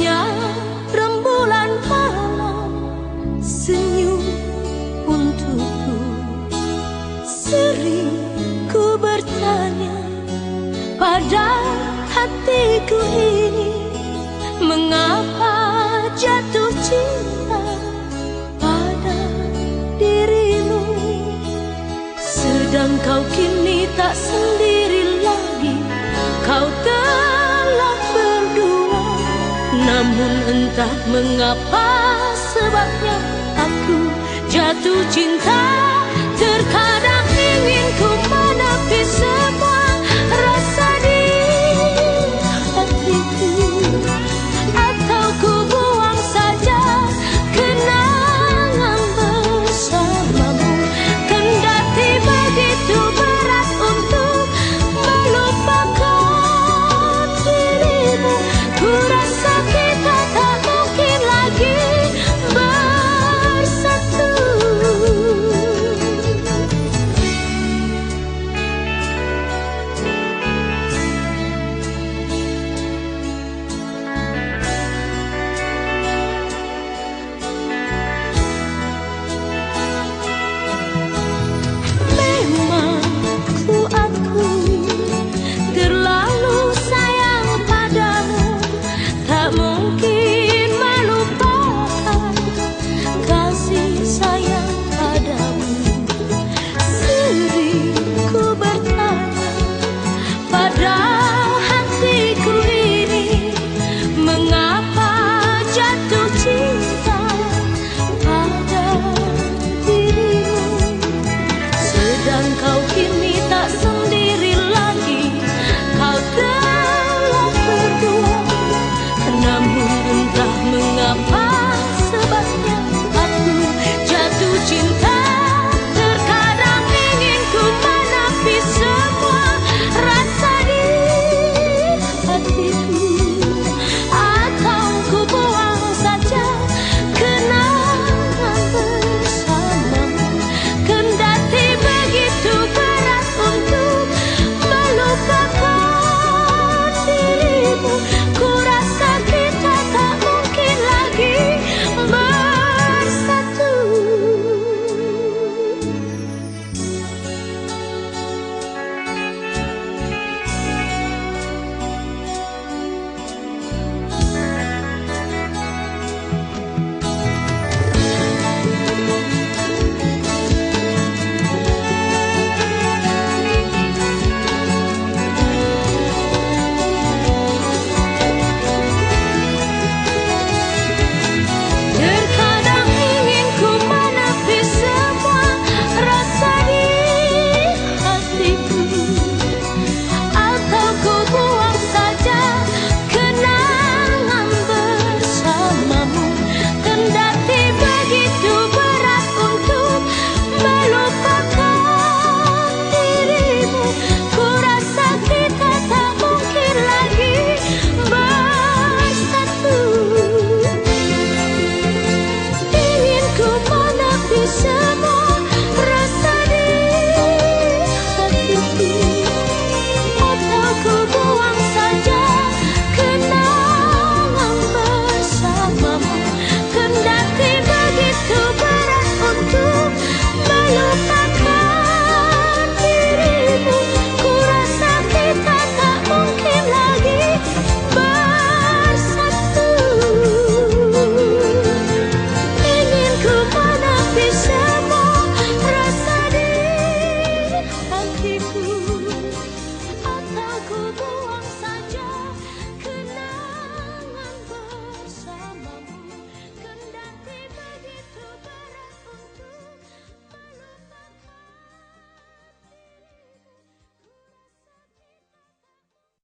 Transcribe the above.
hanya rembulan malam senyum untukku. Sering ku bertanya pada hatiku ini mengapa jatuh cinta pada dirimu. Sedang kau kini tak sendiri lagi Kau namun entah mengapa sebabnya aku jatuh cinta Terkadang ingin ku menepi semua